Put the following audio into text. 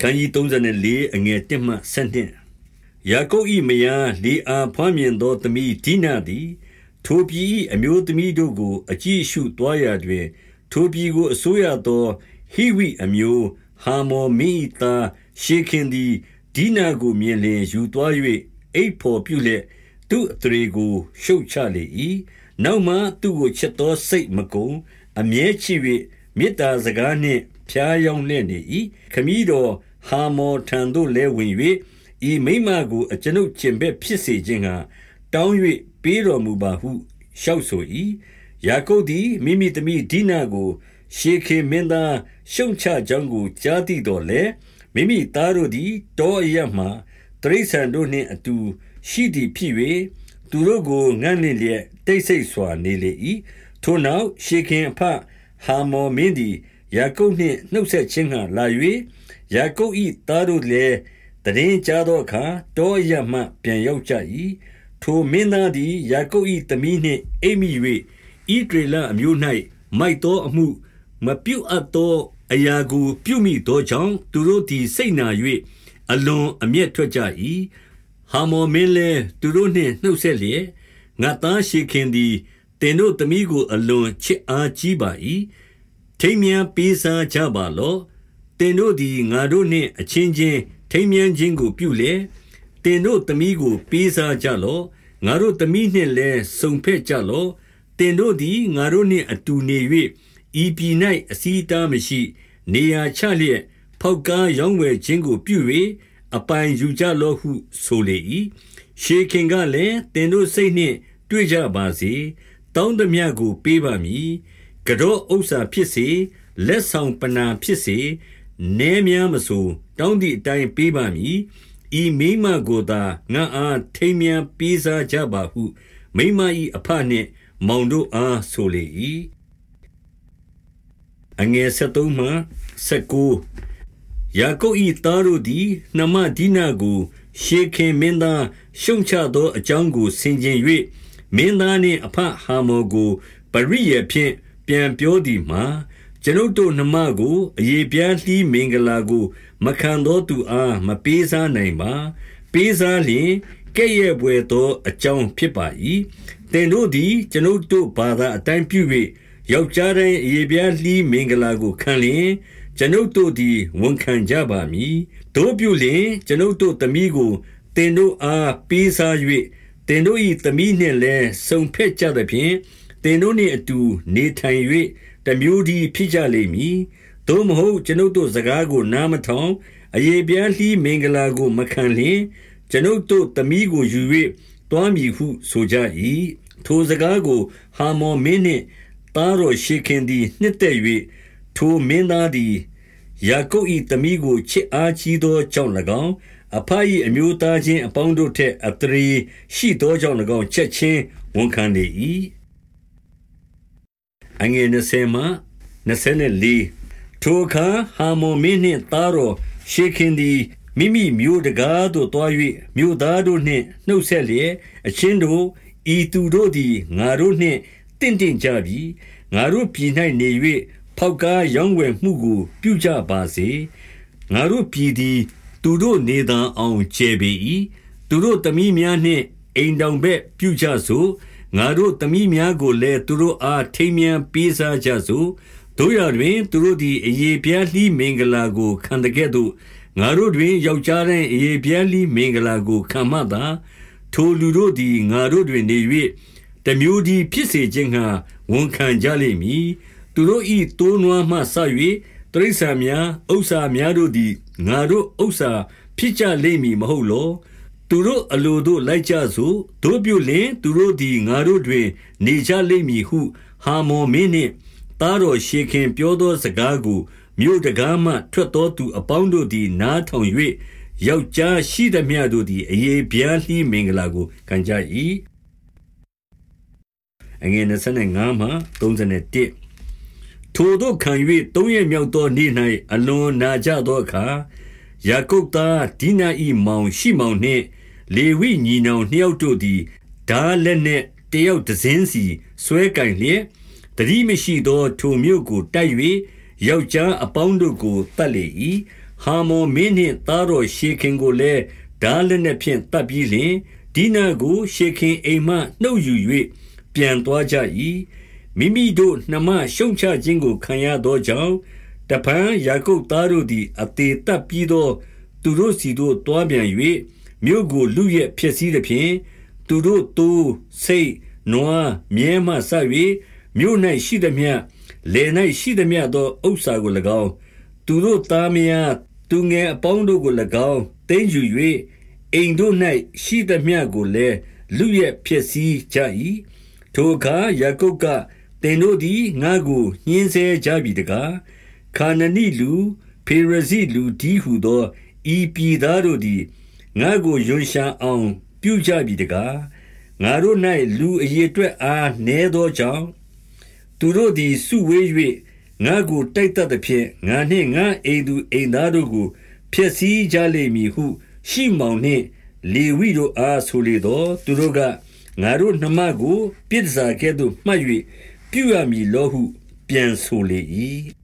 ခန်းကြီး34အငယ်1မှ7ယာကုပ်၏မယားလေအာဖွားမြင်သောသမီးဒီနာသည် ထိုပြည်၏အမျိုးသမီးတို့ကို အကြည့်ရှုသွားရာတွင် ထိုပြည်ကိုအစိုးရသောဟိဝိအမျိုးဟာမောမိသားရှေခင်သည်ဒီနာကိုမြင်လျင်ယူသွား၍အိပ်ဖော်ပြုလျက်သူ့အထရေကို ရှုတ်ချလေ၏နောက်မှသူ့ကိုချစ်သောစိတ်မကုန်အမြဲချစ်၍မေတ္တာစကားနှင့် ဖြားယောင်းလျက်နေ၏ခမည်းတော်ဟာမောထံသို့လဲဝင်၍ဤမိမကိုအကျွန်ုပ်ကျင်ဘက်ဖြစ်စေခြင်းကတောင်း၍ပေးတော်မူပါဟုလျှောက်ဆို၏ယာကုပ်သည်မိမိသမီးဒိနာကို ရှေခေမင်းသားရှုံချကြောင်းကိုကြားသိတော်လဲမိမိသားတို့သည်တောအရမှတရိษံတို့နှင့်အတူရှိသည်ဖြစ်၍သူတို့ကိုငန့်လင့်လျက်တိတ်ဆိတ်စွာနေလေ၏ထိုနောက်ရှေခင်အဖဟာမော်မင်းသည် ယာကုပ်နှင့်နှုတ်ဆက်ခြင်းဟံလာ၍ယာကုပ်၏သားတို့လည်းတရင်ကြားသောအခါတောရမှပြန်ရောက်ကြ၏ထိုမင်းသားသည်ယာကုပ်၏သမီးနှင့်အိမ်မိ၍ဣဒေလအမျိုး၌မိုက်သောအမှုမပြုတ်အပ်သောအရာကိုပြုမိသောကြောင့်သူတို့သည်စိတ်နာ၍အလွန်အမျက်ထွက်ကြ၏ဟာမော်မင်းလည်းသူတို့နှင့်နှုတ်ဆက်လျက်ငါသားရှေခင်သည်တင်တို့သမီးကိုအလွန်ချစ်အားကြီးပါ၏ ထိမ်းမြန်းပေးစားကြပါလော့တင်တို့သည်ငါတို့နှင့်အချင်းချင်းထိမ်းမြန်းခြင်းကိုပြုလေတင်တို့သမီးကိုပေးစားကြလော့ငါတို့သမီးနှင့်လည်းစုံဖက်ကြလော့တင်တို့သည်ငါတို့နှင့်အတူနေ၍ဤပြည်၌အစည်းအတားမရှိ နေရာချလျက်ဖောက်ကားရောင်းဝယ်ခြင်းကိုပြု၍အပိုင်ယူကြလော့ဟုဆိုလေ၏ရှေခင်ကလည်းတင်တို့စိတ်နှင့် တွေ့ကြပါစေတောင်းသမျှကိုပေးပါမည် ကြောဥစ္စာဖြစ်စေလက်ဆောင်ပနာဖြစ်စေနည်းများမဆိုတောင်းသည့်အတိုင်းပေးပါမည်ဤမိမကိုသာငါအားထိမ်းမြန်းပေးစားကြပါဟု မိမ၏အဖနှင့် မောင်တို့အားဆိုလေ၏အငယ်73မှ79ယာကုပ်၏သားတို့သည်နှမဒီနာကို ရှေခင်မင်းသားရှုံချသောအကြောင်းကိုဆင်ခြင်၍မင်းသားနှင့်အဖဟာမောကို ပရိယေဖြင့် ပြန်ပြောသည်မှာ ကျွန်ုပ်တို့နှမကိုအယေပြားလှီးမင်္ဂလာကို မခံသောသူအား မပေးစားနိုင်ပါ ပေးစားလျင် ကဲ့ရဲ့ပွေသောအကြောင်းဖြစ်ပါ၏တင်တို့သည် ကျွန်ုပ်တို့ဘာသာအတိုင်းပြု၍ယောက်ျားတိုင်းအယေပြားလှီးမင်္ဂလာကိုခံလျင် ကျွန်ုပ်တို့သည် ဝန်ခံကြပါမည်တို့ပြုလျင် ကျွန်ုပ်တို့သမီးကိုတင်တို့အား ပေးစား၍တင်တို့၏သမီးနှင့်လည်း စုံဖက်ကြသဖြင့် တင်တို့နှင့်အတူနေထိုင်၍တမျိုးဒီဖြစ်ကြလိမ့်မည် သို့မဟုတ် ကျွန်ုပ်တို့စကားကို နားမထောင်အယေပြားလှီးမင်္ဂလာကို မခံလျင် ကျွန်ုပ်တို့သမီးကိုယူ၍တွားမည်ဟု ဆိုကြ၏ထိုစကားကို ဟာမော်မင်းနှင့် သားတော်ရှေခင်သည် နှစ်သက်၍ထိုမင်းသားသည် ယာကုပ်၏သမီးကို ချစ်အားကြီးသောကြောင့်၎င်းအဖ၏အမျိုးသားချင်းအပေါင်းတို့ထက်အတရေရှိသောကြောင့်၎င်း ချက်ချင်းဝန်ခံလေ၏ အငယ်20မှ24ထိုအခါဟာမောမင်းနှင့်သားတော်ရှေခင်သည်မိမိမျိုးတကားသို့တွား၍မြို့သားတို့နှင့်နှုတ်ဆက်လျက်အချင်းတို့ဤသူတို့သည်ငါတို့နှင့်တင့်တင့်ကြပြီငါတို့ပြည်၌နေ၍ဖောက်ကားရောင်းဝယ်မှုကို ပြုကြပါစေငါတို့ပြည်သည် သူတို့နေသာအောင်ကျဲပေ၏သူတို့သမီးများနှင့်အိမ်တောင်ဘက်ပြုကြစို့ ငါတို့သမီးများကိုလည်း သူတို့အား ထိမ်းမြန်းပေးစားကြစို့တို့ရတွင် သူတို့သည်အေပြားလှီးမင်္ဂလာကို ခံတကဲ့သို့ ငါတို့တွင် ယောက်ျားတိုင်းအေပြားလှီး မင်္ဂလာကို ခံမှသာ ထိုလူတို့သည် ငါတို့တွင်နေ၍တမျိုးဒီဖြစ်စေခြင်းငှာဝန်ခံကြလိမ့်မည် သူတို့ဤတိုးနွားမှဆ၍တရိษံများ ဥစ္စာများတို့သည် ငါတို့ဥစ္စာဖြစ်ကြလိမ့်မည် မဟုတ်လော သူတို့အလိုတို့လိုက်ကြစို့တို့ပြုလင် သူတို့သည်ငါတို့တွင် နေကြလိမ့်မည်ဟု ဟာမော်မင်းနှင့် သားတော်ရှေခင်ပြောသောစကားကို မြို့တကားမှ ထွက်သောသူအပေါင်းတို့သည် နားထောင်၍ယောက်ျားရှိသမျှတို့သည်အေပြားလှီးမင်္ဂလာကို ခံကြ၏အငယ်25မှ31ထိုတို့ခံ၍သုံးရမြောက်သောနေ့၌အလွန်နာကြသောအခါ ယာကုပ်သားဒီနာဤမောင်ရှိမောင်နှင့် လေဝိညီနောင်နှစ်ယောက်တို့သည်ဓာလက်နှင့်တယောက်တစင်းစီဆွဲကင်လျက်တတိမရှိသော ထိုမြို့ကိုတိုက်၍ယောက်ျားအပေါင်းတို့ကိုတတ်လေ၏ဟဟာမော်မင်းနှင့်သားတော်ရှေခင်ကိုလည်းဓာလက်နှင့်ဖြင့်တပ်ပြီးလျှင်ဒီနာကိုရှေခင်အိမ်မှနှုတ်ယူ၍ပြန်သွားကြ၏မိမိတို့နှမရှုံချခြင်းကိုခံရသောကြောင့် တပံယာကုပ်သားတို့သည် အသေးတပ်ပြီးသော သူတို့စီတို့တွားပြန်၍မြို့ကိုလူရဲ့ဖြစ်စည်းသည်ဖြင့်သူတို့တိုးစိတ်နွားမြဲမှဆ၍မြို့၌ရှိသည်မြလယ်၌ရှိသည်မြသောဥစ္စာကို၎င်းသူတို့သားမယားသူငယ်အပေါင်းတို့ကို၎င်းတင်းယူ၍အိမ်တို့၌ရှိသည်မြကိုလည်းလူရဲ့ဖြစ်စည်းကြ၏ထိုအခါယာကုပ်ကသင်တို့သည်ငါ့ကိုညှင်းဆဲကြပြီတကား ခါနနိလူဖေရဇိလူဒီဟုသောဤပြည်သားတို့သည်ငါ့ကိုယွန်ရှာအောင် ပြုကြပြီတကားငါတို့၌လူအရေအတွက်အားနည်းသောကြောင့်သူတို့သည်စုဝေး၍ငါကိုတိုက်တတ်သဖြင့်ငါနှင့်ငါအိမ်သူအိမ်သားတို့ကိုဖျက်ဆီးကြလိမ့်မည်ဟု ရှိမောင်နှင့် လေဝိတို့အားဆိုလေသောသူတို့ကငါတို့နှမကို ပြစ်စားကဲ့သို့မှတ်၍ပြုရမည်လောဟု ပြန်ဆိုလေ၏